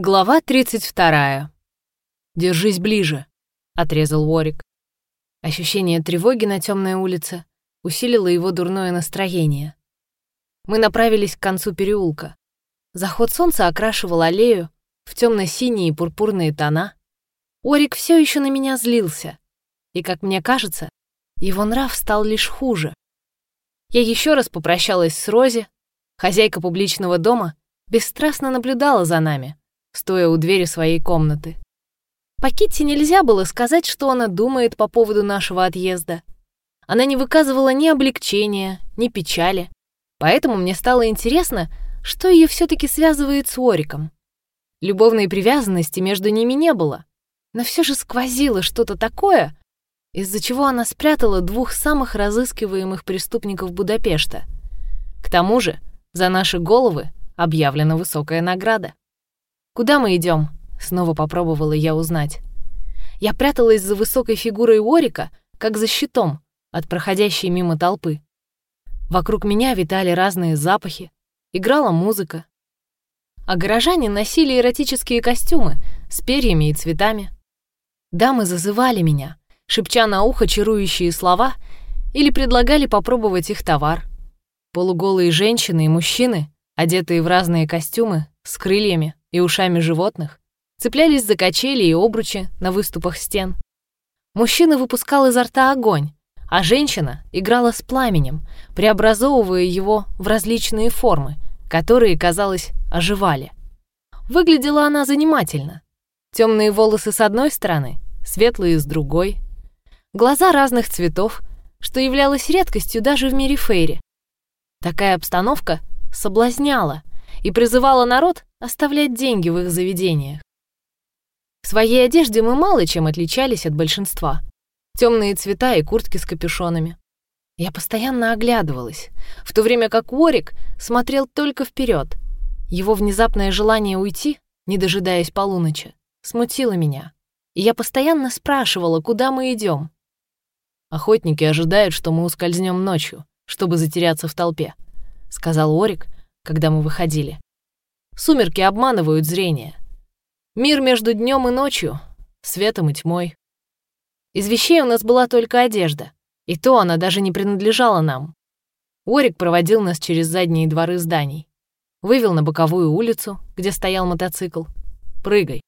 Глава 32. «Держись ближе», — отрезал Уорик. Ощущение тревоги на темной улице усилило его дурное настроение. Мы направились к концу переулка. Заход солнца окрашивал аллею в темно-синие и пурпурные тона. Орик все еще на меня злился, и, как мне кажется, его нрав стал лишь хуже. Я еще раз попрощалась с Рози. Хозяйка публичного дома бесстрастно наблюдала за нами, стоя у двери своей комнаты. По нельзя было сказать, что она думает по поводу нашего отъезда. Она не выказывала ни облегчения, ни печали. Поэтому мне стало интересно, что ее все таки связывает с Ориком. Любовной привязанности между ними не было, но все же сквозило что-то такое, из-за чего она спрятала двух самых разыскиваемых преступников Будапешта. К тому же за наши головы объявлена высокая награда. «Куда мы идем? снова попробовала я узнать. Я пряталась за высокой фигурой Орика, как за щитом от проходящей мимо толпы. Вокруг меня витали разные запахи, играла музыка. А горожане носили эротические костюмы с перьями и цветами. Дамы зазывали меня, шепча на ухо чарующие слова или предлагали попробовать их товар. Полуголые женщины и мужчины, одетые в разные костюмы, с крыльями, и ушами животных, цеплялись за качели и обручи на выступах стен. Мужчина выпускал изо рта огонь, а женщина играла с пламенем, преобразовывая его в различные формы, которые, казалось, оживали. Выглядела она занимательно. Темные волосы с одной стороны, светлые с другой. Глаза разных цветов, что являлось редкостью даже в мире Фейри. Такая обстановка соблазняла и призывала народ оставлять деньги в их заведениях. В своей одежде мы мало чем отличались от большинства. Темные цвета и куртки с капюшонами. Я постоянно оглядывалась, в то время как Уорик смотрел только вперед. Его внезапное желание уйти, не дожидаясь полуночи, смутило меня. И я постоянно спрашивала, куда мы идем. «Охотники ожидают, что мы ускользнем ночью, чтобы затеряться в толпе», — сказал Орик, когда мы выходили. Сумерки обманывают зрение. Мир между днем и ночью, светом и тьмой. Из вещей у нас была только одежда, и то она даже не принадлежала нам. Орик проводил нас через задние дворы зданий. Вывел на боковую улицу, где стоял мотоцикл. «Прыгай».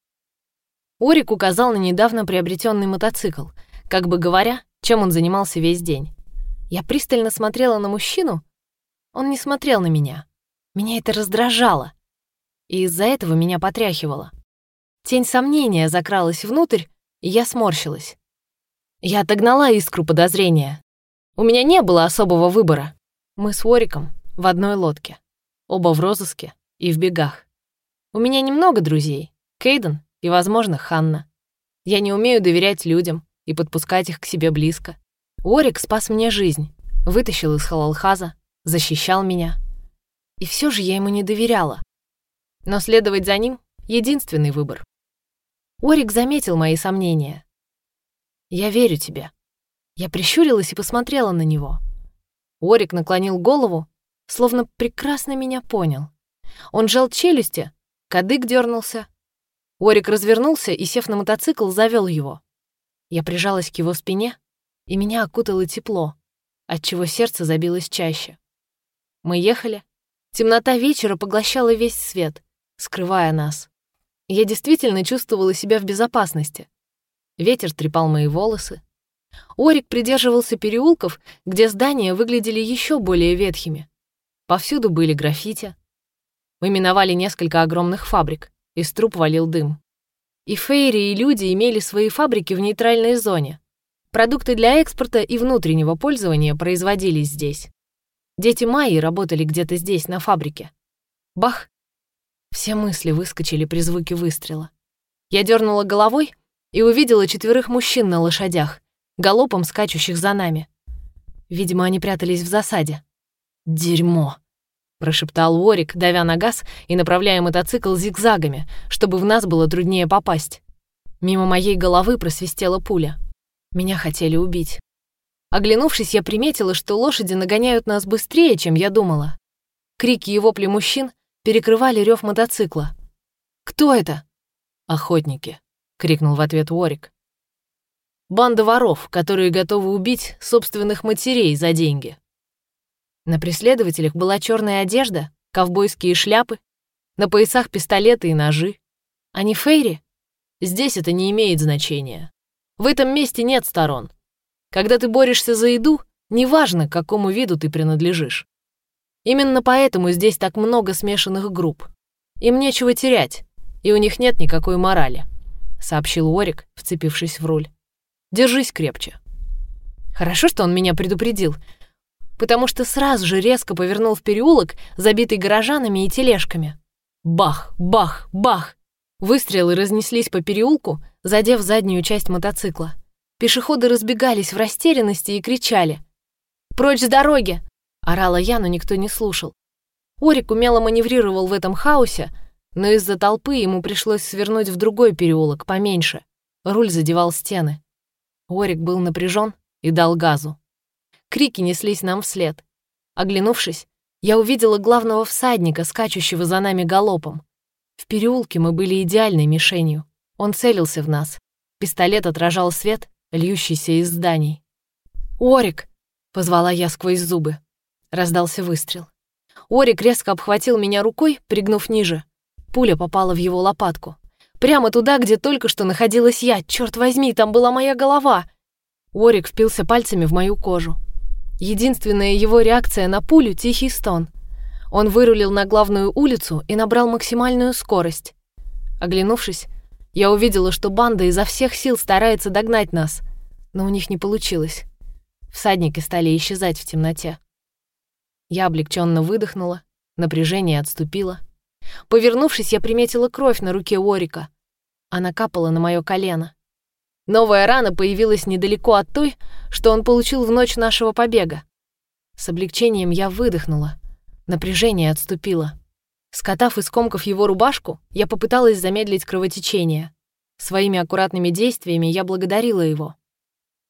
Орик указал на недавно приобретенный мотоцикл, как бы говоря, чем он занимался весь день. Я пристально смотрела на мужчину. Он не смотрел на меня. Меня это раздражало и из-за этого меня потряхивало. Тень сомнения закралась внутрь, и я сморщилась. Я отогнала искру подозрения. У меня не было особого выбора. Мы с Вориком в одной лодке. Оба в розыске и в бегах. У меня немного друзей. Кейден и, возможно, Ханна. Я не умею доверять людям и подпускать их к себе близко. Орик спас мне жизнь, вытащил из Халалхаза, защищал меня. И все же я ему не доверяла. Но следовать за ним — единственный выбор. Орик заметил мои сомнения. «Я верю тебе». Я прищурилась и посмотрела на него. Орик наклонил голову, словно прекрасно меня понял. Он жал челюсти, кадык дернулся. Орик развернулся и, сев на мотоцикл, завел его. Я прижалась к его спине, и меня окутало тепло, отчего сердце забилось чаще. Мы ехали. Темнота вечера поглощала весь свет, скрывая нас. Я действительно чувствовала себя в безопасности. Ветер трепал мои волосы. Орик придерживался переулков, где здания выглядели еще более ветхими. Повсюду были граффити. Мы миновали несколько огромных фабрик, из труб валил дым. И Фейри, и люди имели свои фабрики в нейтральной зоне. Продукты для экспорта и внутреннего пользования производились здесь. Дети Майи работали где-то здесь, на фабрике. Бах! Все мысли выскочили при звуке выстрела. Я дернула головой и увидела четверых мужчин на лошадях, галопом скачущих за нами. Видимо, они прятались в засаде. «Дерьмо!» — прошептал Уорик, давя на газ и направляя мотоцикл зигзагами, чтобы в нас было труднее попасть. Мимо моей головы просвистела пуля. Меня хотели убить. Оглянувшись, я приметила, что лошади нагоняют нас быстрее, чем я думала. Крики и вопли мужчин перекрывали рев мотоцикла. «Кто это?» «Охотники», — крикнул в ответ Уорик. «Банда воров, которые готовы убить собственных матерей за деньги». На преследователях была черная одежда, ковбойские шляпы, на поясах пистолеты и ножи. Они фейри? Здесь это не имеет значения. В этом месте нет сторон. Когда ты борешься за еду, неважно, к какому виду ты принадлежишь. Именно поэтому здесь так много смешанных групп. Им нечего терять, и у них нет никакой морали», — сообщил Орик, вцепившись в руль. «Держись крепче». Хорошо, что он меня предупредил, потому что сразу же резко повернул в переулок, забитый горожанами и тележками. Бах, бах, бах! Выстрелы разнеслись по переулку, задев заднюю часть мотоцикла. Пешеходы разбегались в растерянности и кричали. «Прочь с дороги!» — орала я, но никто не слушал. Орик умело маневрировал в этом хаосе, но из-за толпы ему пришлось свернуть в другой переулок, поменьше. Руль задевал стены. Орик был напряжен и дал газу. Крики неслись нам вслед. Оглянувшись, я увидела главного всадника, скачущего за нами галопом. В переулке мы были идеальной мишенью. Он целился в нас. Пистолет отражал свет, льющийся из зданий. «Орик!» — позвала я сквозь зубы. Раздался выстрел. Орик резко обхватил меня рукой, пригнув ниже. Пуля попала в его лопатку. Прямо туда, где только что находилась я. Черт возьми, там была моя голова. Орик впился пальцами в мою кожу. Единственная его реакция на пулю — тихий стон. Он вырулил на главную улицу и набрал максимальную скорость. Оглянувшись, я увидела, что банда изо всех сил старается догнать нас, но у них не получилось. Всадники стали исчезать в темноте. Я облегченно выдохнула, напряжение отступило. Повернувшись, я приметила кровь на руке Орика. Она капала на мое колено. Новая рана появилась недалеко от той, что он получил в ночь нашего побега. С облегчением я выдохнула. Напряжение отступило. Скотав из комков его рубашку, я попыталась замедлить кровотечение. Своими аккуратными действиями я благодарила его.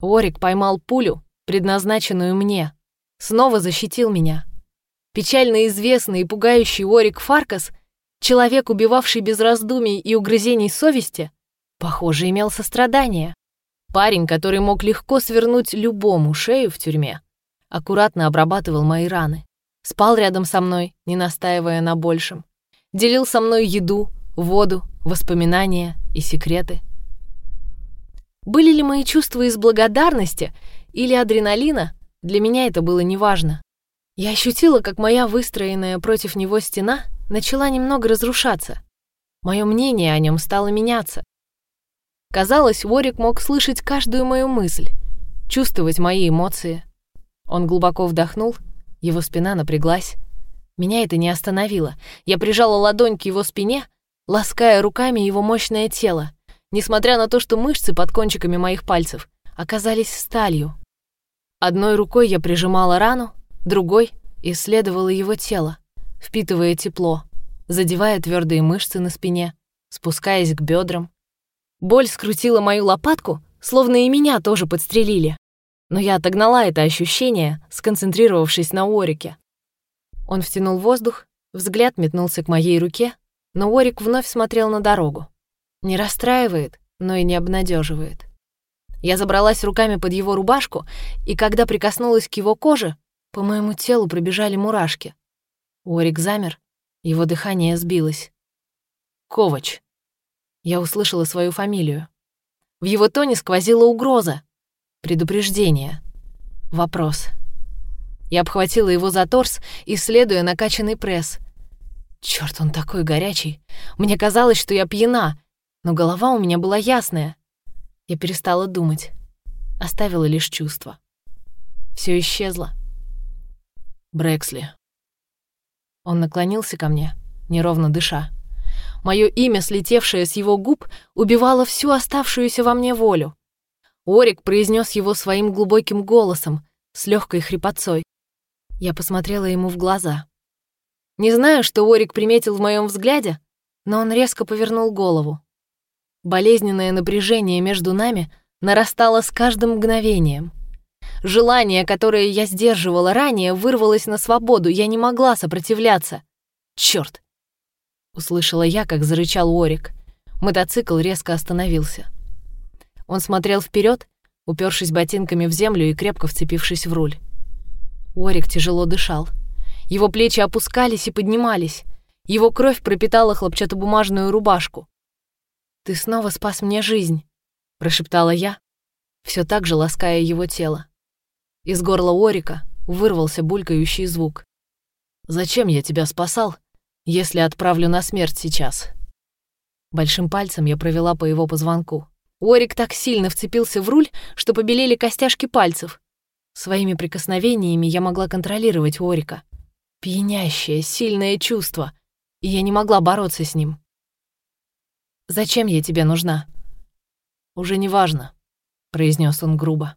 Орик поймал пулю, предназначенную мне. Снова защитил меня. Печально известный и пугающий Орик Фаркас, человек, убивавший без раздумий и угрызений совести, Похоже, имел сострадание. Парень, который мог легко свернуть любому шею в тюрьме, аккуратно обрабатывал мои раны. Спал рядом со мной, не настаивая на большем. Делил со мной еду, воду, воспоминания и секреты. Были ли мои чувства из благодарности или адреналина, для меня это было неважно. Я ощутила, как моя выстроенная против него стена начала немного разрушаться. Мое мнение о нем стало меняться. Казалось, Ворик мог слышать каждую мою мысль, чувствовать мои эмоции. Он глубоко вдохнул, его спина напряглась. Меня это не остановило. Я прижала ладонь к его спине, лаская руками его мощное тело, несмотря на то, что мышцы под кончиками моих пальцев оказались сталью. Одной рукой я прижимала рану, другой исследовала его тело, впитывая тепло, задевая твердые мышцы на спине, спускаясь к бедрам, Боль скрутила мою лопатку, словно и меня тоже подстрелили. Но я отогнала это ощущение, сконцентрировавшись на Орике. Он втянул воздух, взгляд метнулся к моей руке, но Орик вновь смотрел на дорогу. Не расстраивает, но и не обнадеживает. Я забралась руками под его рубашку, и когда прикоснулась к его коже, по моему телу пробежали мурашки. Орик замер, его дыхание сбилось. «Ковач», я услышала свою фамилию. В его тоне сквозила угроза, предупреждение, вопрос. Я обхватила его за торс, исследуя накачанный пресс. Черт, он такой горячий. Мне казалось, что я пьяна, но голова у меня была ясная. Я перестала думать, оставила лишь чувства. Все исчезло. Брэксли. Он наклонился ко мне, неровно дыша. Мое имя, слетевшее с его губ, убивало всю оставшуюся во мне волю. Орик произнес его своим глубоким голосом, с легкой хрипотцой. Я посмотрела ему в глаза. Не знаю, что Орик приметил в моем взгляде, но он резко повернул голову. Болезненное напряжение между нами нарастало с каждым мгновением. Желание, которое я сдерживала ранее, вырвалось на свободу, я не могла сопротивляться. Черт! Услышала я, как зарычал Орик. Мотоцикл резко остановился. Он смотрел вперед, упершись ботинками в землю и крепко вцепившись в руль. Орик тяжело дышал. Его плечи опускались и поднимались. Его кровь пропитала хлопчатобумажную рубашку. «Ты снова спас мне жизнь», — прошептала я, все так же лаская его тело. Из горла Орика вырвался булькающий звук. «Зачем я тебя спасал, если отправлю на смерть сейчас?» Большим пальцем я провела по его позвонку. Орик так сильно вцепился в руль, что побелели костяшки пальцев. Своими прикосновениями я могла контролировать Орика. Пьянящее, сильное чувство, и я не могла бороться с ним. «Зачем я тебе нужна?» «Уже не важно», — произнес он грубо.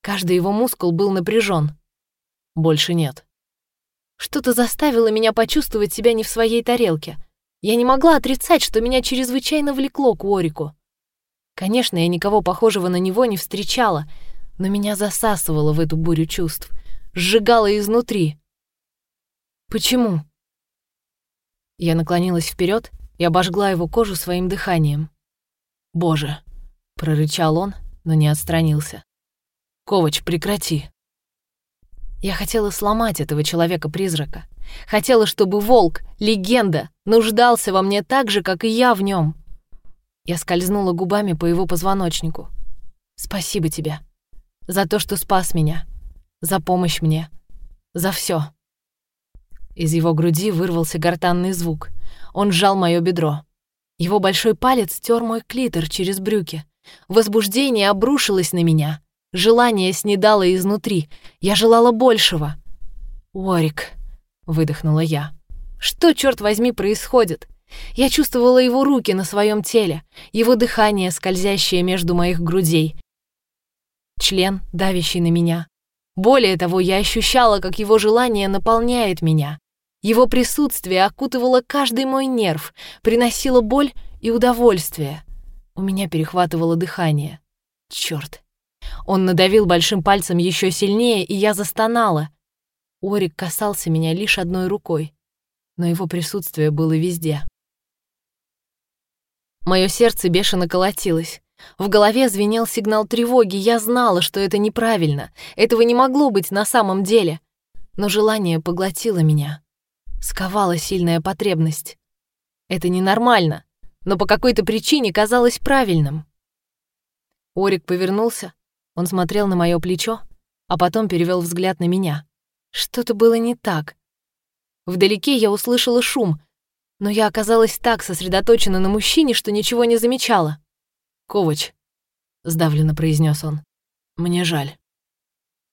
Каждый его мускул был напряжен. Больше нет. Что-то заставило меня почувствовать себя не в своей тарелке. Я не могла отрицать, что меня чрезвычайно влекло к Орику. Конечно, я никого похожего на него не встречала, но меня засасывало в эту бурю чувств, сжигало изнутри. Почему? Я наклонилась вперед и обожгла его кожу своим дыханием. «Боже!» — прорычал он, но не отстранился. «Ковач, прекрати!» Я хотела сломать этого человека-призрака. Хотела, чтобы волк, легенда, нуждался во мне так же, как и я в нем. Я скользнула губами по его позвоночнику. «Спасибо тебе. За то, что спас меня. За помощь мне. За все. Из его груди вырвался гортанный звук. Он сжал мое бедро. Его большой палец тер мой клитор через брюки. Возбуждение обрушилось на меня. Желание снедало изнутри. Я желала большего. «Уорик», — выдохнула я. «Что, черт возьми, происходит?» Я чувствовала его руки на своем теле, его дыхание, скользящее между моих грудей. Член, давящий на меня. Более того, я ощущала, как его желание наполняет меня. Его присутствие окутывало каждый мой нерв, приносило боль и удовольствие. У меня перехватывало дыхание. Черт! Он надавил большим пальцем еще сильнее, и я застонала. Орик касался меня лишь одной рукой, но его присутствие было везде. Мое сердце бешено колотилось. В голове звенел сигнал тревоги, я знала, что это неправильно, этого не могло быть на самом деле. Но желание поглотило меня. Сковала сильная потребность. Это ненормально, но по какой-то причине казалось правильным. Орик повернулся, он смотрел на мое плечо, а потом перевел взгляд на меня. Что-то было не так. Вдалеке я услышала шум, но я оказалась так сосредоточена на мужчине, что ничего не замечала. «Ковач», — сдавленно произнес он, — «мне жаль».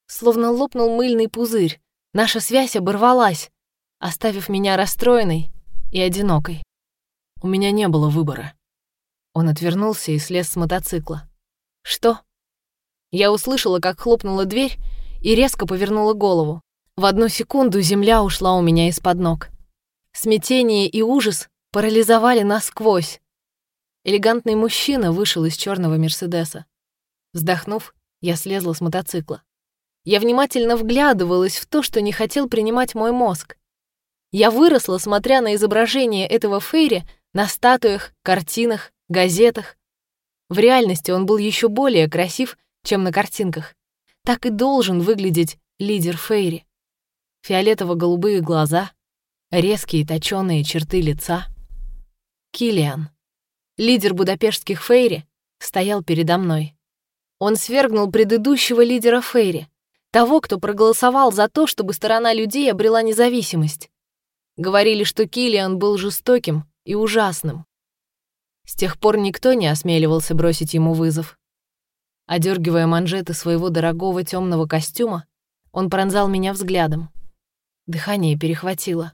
Словно лопнул мыльный пузырь, наша связь оборвалась, оставив меня расстроенной и одинокой. У меня не было выбора. Он отвернулся и слез с мотоцикла. «Что?» Я услышала, как хлопнула дверь и резко повернула голову. В одну секунду земля ушла у меня из-под ног. Смятение и ужас парализовали насквозь. Элегантный мужчина вышел из черного Мерседеса. Вздохнув, я слезла с мотоцикла. Я внимательно вглядывалась в то, что не хотел принимать мой мозг. Я выросла, смотря на изображение этого Фейри на статуях, картинах, газетах. В реальности он был еще более красив, чем на картинках. Так и должен выглядеть лидер Фейри. Фиолетово-голубые глаза, резкие точёные черты лица. Килиан, лидер будапештских Фейри, стоял передо мной. Он свергнул предыдущего лидера Фейри, того, кто проголосовал за то, чтобы сторона людей обрела независимость. Говорили, что Килиан был жестоким и ужасным. С тех пор никто не осмеливался бросить ему вызов. Одергивая манжеты своего дорогого темного костюма, он пронзал меня взглядом. Дыхание перехватило.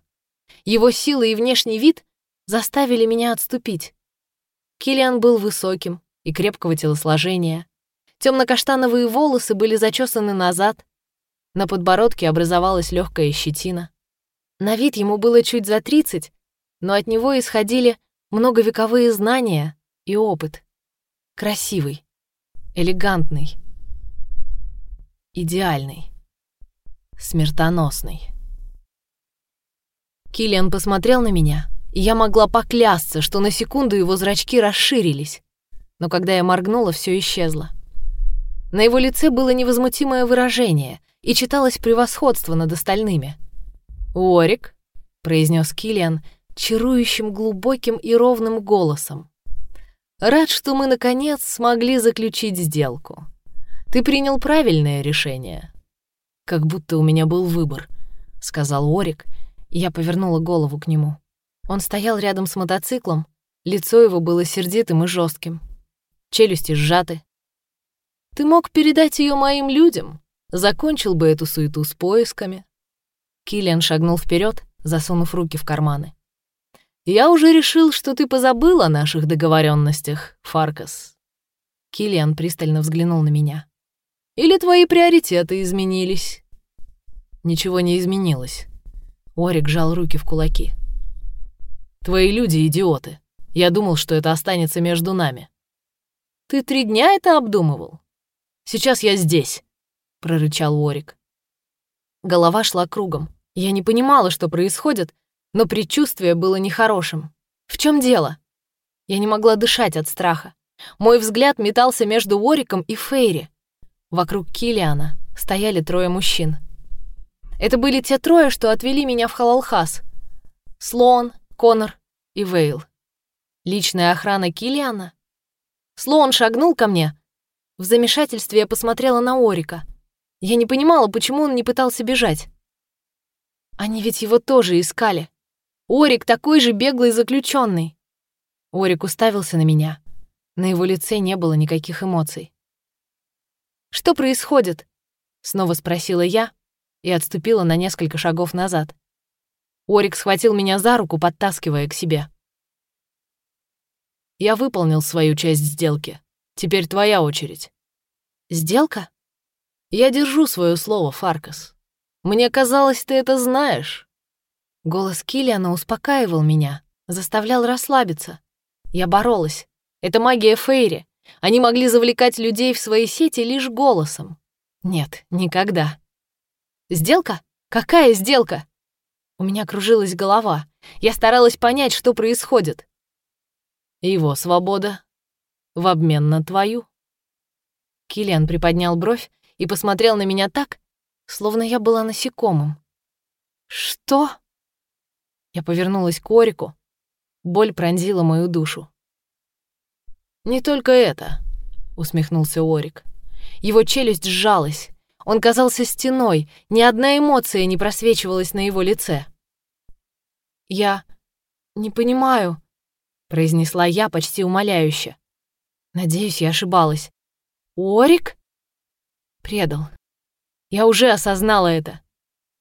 Его сила и внешний вид заставили меня отступить. Килиан был высоким и крепкого телосложения. Темно-каштановые волосы были зачесаны назад. На подбородке образовалась легкая щетина. На вид ему было чуть за тридцать, но от него исходили многовековые знания и опыт. Красивый, элегантный, идеальный, смертоносный. Киллиан посмотрел на меня, и я могла поклясться, что на секунду его зрачки расширились. Но когда я моргнула, все исчезло. На его лице было невозмутимое выражение, и читалось превосходство над остальными. «Уорик», — произнес Киллиан чарующим глубоким и ровным голосом. «Рад, что мы, наконец, смогли заключить сделку. Ты принял правильное решение». «Как будто у меня был выбор», — сказал Орик, я повернула голову к нему. Он стоял рядом с мотоциклом, лицо его было сердитым и жестким, челюсти сжаты. «Ты мог передать ее моим людям, закончил бы эту суету с поисками». Киллиан шагнул вперед, засунув руки в карманы. «Я уже решил, что ты позабыл о наших договоренностях, Фаркас». Киллиан пристально взглянул на меня. «Или твои приоритеты изменились?» Ничего не изменилось. Орик жал руки в кулаки. «Твои люди — идиоты. Я думал, что это останется между нами». «Ты три дня это обдумывал?» «Сейчас я здесь», — прорычал Орик. Голова шла кругом. Я не понимала, что происходит, но предчувствие было нехорошим. В чем дело? Я не могла дышать от страха. Мой взгляд метался между Уориком и Фейри. Вокруг Килиана стояли трое мужчин. Это были те трое, что отвели меня в Халалхас. Слон, Конор и Вейл. Личная охрана Килиана. Слон шагнул ко мне. В замешательстве я посмотрела на Орика. Я не понимала, почему он не пытался бежать. Они ведь его тоже искали. Орик такой же беглый заключенный. Орик уставился на меня. На его лице не было никаких эмоций. «Что происходит?» — снова спросила я, и отступила на несколько шагов назад. Орик схватил меня за руку, подтаскивая к себе. «Я выполнил свою часть сделки. Теперь твоя очередь». «Сделка?» «Я держу свое слово, Фаркас. Мне казалось, ты это знаешь». Голос Киллиана успокаивал меня, заставлял расслабиться. Я боролась. Это магия Фейри. Они могли завлекать людей в свои сети лишь голосом. Нет, никогда. Сделка? Какая сделка? У меня кружилась голова. Я старалась понять, что происходит. Его свобода в обмен на твою. Килиан приподнял бровь и посмотрел на меня так, словно я была насекомым. Что? Я повернулась к Орику. Боль пронзила мою душу. «Не только это», — усмехнулся Орик. Его челюсть сжалась, он казался стеной, ни одна эмоция не просвечивалась на его лице. «Я не понимаю», — произнесла я почти умоляюще. Надеюсь, я ошибалась. «Орик?» Предал. Я уже осознала это.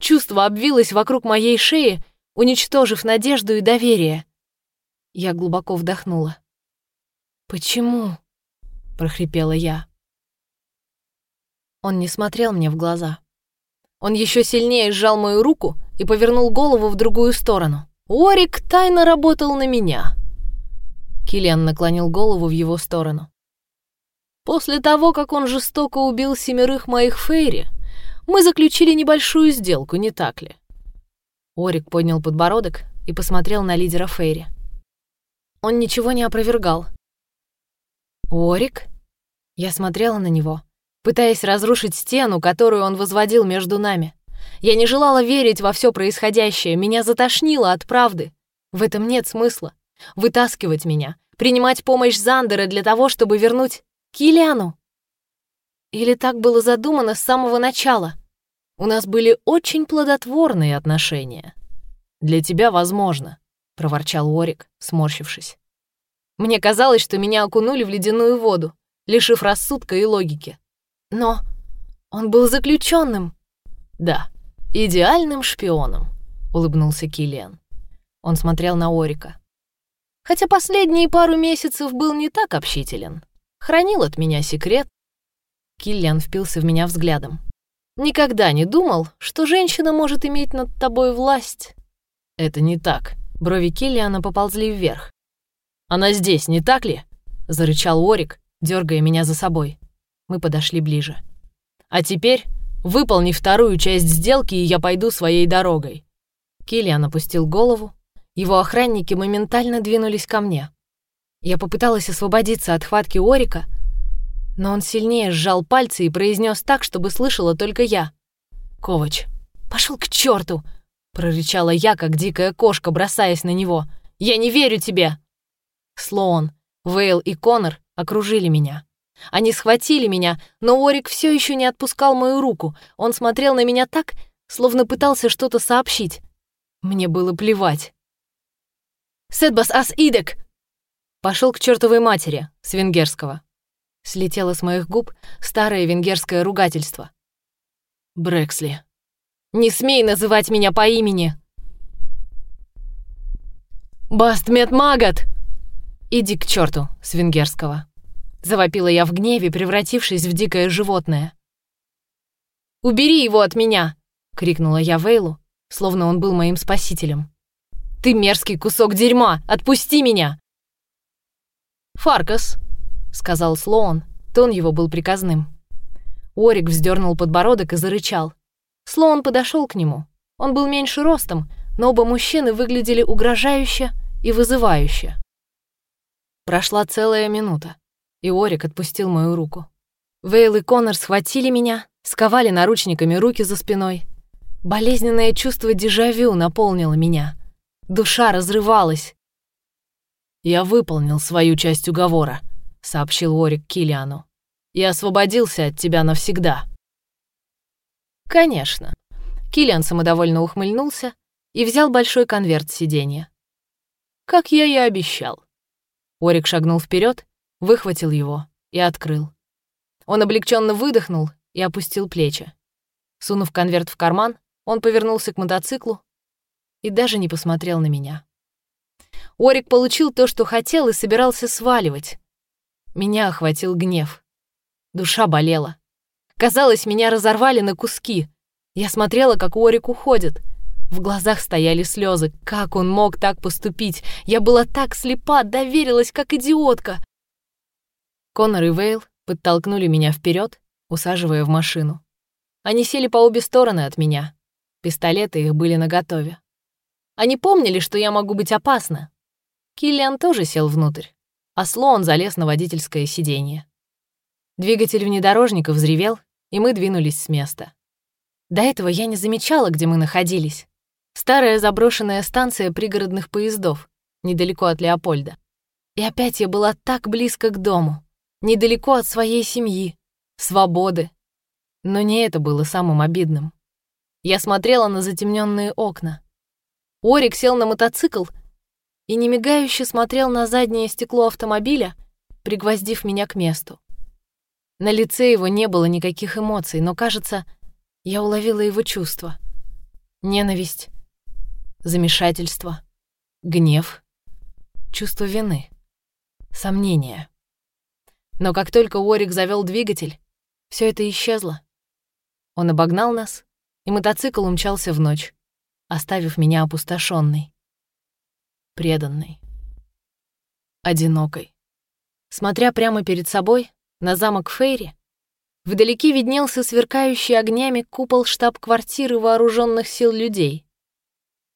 Чувство обвилось вокруг моей шеи, уничтожив надежду и доверие. Я глубоко вдохнула. «Почему?» — прохрипела я. Он не смотрел мне в глаза. Он еще сильнее сжал мою руку и повернул голову в другую сторону. «Орик тайно работал на меня!» Киллиан наклонил голову в его сторону. «После того, как он жестоко убил семерых моих Фейри, мы заключили небольшую сделку, не так ли?» Орик поднял подбородок и посмотрел на лидера Фейри. Он ничего не опровергал. «Орик?» Я смотрела на него, пытаясь разрушить стену, которую он возводил между нами. Я не желала верить во все происходящее, меня затошнило от правды. В этом нет смысла. Вытаскивать меня, принимать помощь Зандера для того, чтобы вернуть Килиану. Или так было задумано с самого начала? У нас были очень плодотворные отношения. Для тебя возможно, проворчал Уорик, сморщившись. Мне казалось, что меня окунули в ледяную воду, лишив рассудка и логики. Но он был заключенным. Да, идеальным шпионом, улыбнулся Килиан. Он смотрел на Орика. Хотя последние пару месяцев был не так общителен. Хранил от меня секрет. Киллиан впился в меня взглядом. Никогда не думал, что женщина может иметь над тобой власть. Это не так. Брови Киллиана поползли вверх. Она здесь, не так ли? зарычал Орик, дергая меня за собой. Мы подошли ближе. «А теперь выполни вторую часть сделки, и я пойду своей дорогой». Киллиан опустил голову. Его охранники моментально двинулись ко мне. Я попыталась освободиться от хватки Орика, но он сильнее сжал пальцы и произнес так, чтобы слышала только я. «Ковач, пошел к черту! прорычала я, как дикая кошка, бросаясь на него. «Я не верю тебе!» Слоун, Вейл и Конор окружили меня. Они схватили меня, но Орик все еще не отпускал мою руку. Он смотрел на меня так, словно пытался что-то сообщить. Мне было плевать. «Седбас ас идек!» Пошел к чертовой матери, с венгерского. Слетело с моих губ старое венгерское ругательство. Брэксли. Не смей называть меня по имени!» «Бастмет Магат!» «Иди к черту с венгерского!» Завопила я в гневе, превратившись в дикое животное. «Убери его от меня!» — крикнула я Вейлу, словно он был моим спасителем. «Ты мерзкий кусок дерьма! Отпусти меня!» «Фаркас!» — сказал Слоун, тон его был приказным. Орик вздернул подбородок и зарычал. Слоун подошел к нему. Он был меньше ростом, но оба мужчины выглядели угрожающе и вызывающе. Прошла целая минута, и Орик отпустил мою руку. Вейл и Коннор схватили меня, сковали наручниками руки за спиной. Болезненное чувство дежавю наполнило меня. Душа разрывалась. «Я выполнил свою часть уговора», — сообщил Орик Килиану. «Я освободился от тебя навсегда». «Конечно». Киллиан самодовольно ухмыльнулся и взял большой конверт с сиденья. «Как я и обещал». Орик шагнул вперед, выхватил его и открыл. Он облегченно выдохнул и опустил плечи. Сунув конверт в карман, он повернулся к мотоциклу и даже не посмотрел на меня. Орик получил то, что хотел, и собирался сваливать. Меня охватил гнев. Душа болела. Казалось, меня разорвали на куски. Я смотрела, как Орик уходит. В глазах стояли слезы. Как он мог так поступить? Я была так слепа, доверилась, как идиотка. Конор и Вейл подтолкнули меня вперед, усаживая в машину. Они сели по обе стороны от меня. Пистолеты их были наготове. Они помнили, что я могу быть опасна. Киллиан тоже сел внутрь, а Слоун залез на водительское сиденье. Двигатель внедорожника взревел, и мы двинулись с места. До этого я не замечала, где мы находились. Старая заброшенная станция пригородных поездов, недалеко от Леопольда. И опять я была так близко к дому, недалеко от своей семьи, свободы. Но не это было самым обидным. Я смотрела на затемненные окна. Орик сел на мотоцикл и немигающе смотрел на заднее стекло автомобиля, пригвоздив меня к месту. На лице его не было никаких эмоций, но, кажется, я уловила его чувства. Ненависть, замешательство, гнев, чувство вины, сомнения. Но как только Уорик завел двигатель, все это исчезло. Он обогнал нас, и мотоцикл умчался в ночь, оставив меня опустошенной, преданной, одинокой. Смотря прямо перед собой, на замок Фейри вдалеке виднелся сверкающий огнями купол штаб-квартиры вооруженных сил людей.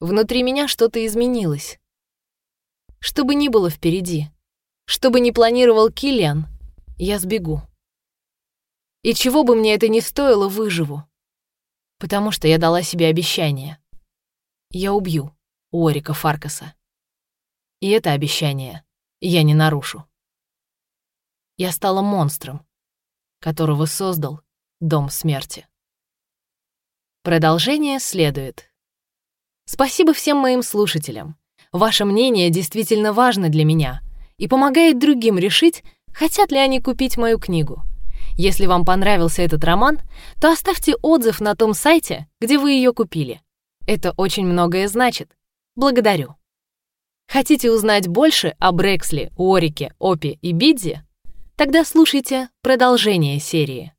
Внутри меня что-то изменилось. Что бы ни было впереди, что бы ни планировал Киллиан, я сбегу. И чего бы мне это ни стоило, выживу. Потому что я дала себе обещание. Я убью Уорика Фаркаса. И это обещание я не нарушу. Я стала монстром, которого создал Дом Смерти. Продолжение следует. Спасибо всем моим слушателям. Ваше мнение действительно важно для меня и помогает другим решить, хотят ли они купить мою книгу. Если вам понравился этот роман, то оставьте отзыв на том сайте, где вы ее купили. Это очень многое значит. Благодарю. Хотите узнать больше о Брексли, Уорике, Опе и Бидзе? Тогда слушайте продолжение серии.